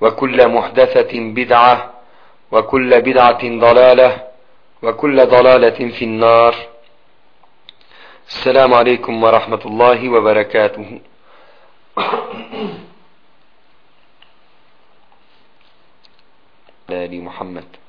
وكل محدثة بدعة وكل بدعة ضلالة وكل ضلالة في النار. السلام عليكم ورحمة الله وبركاته. محمد.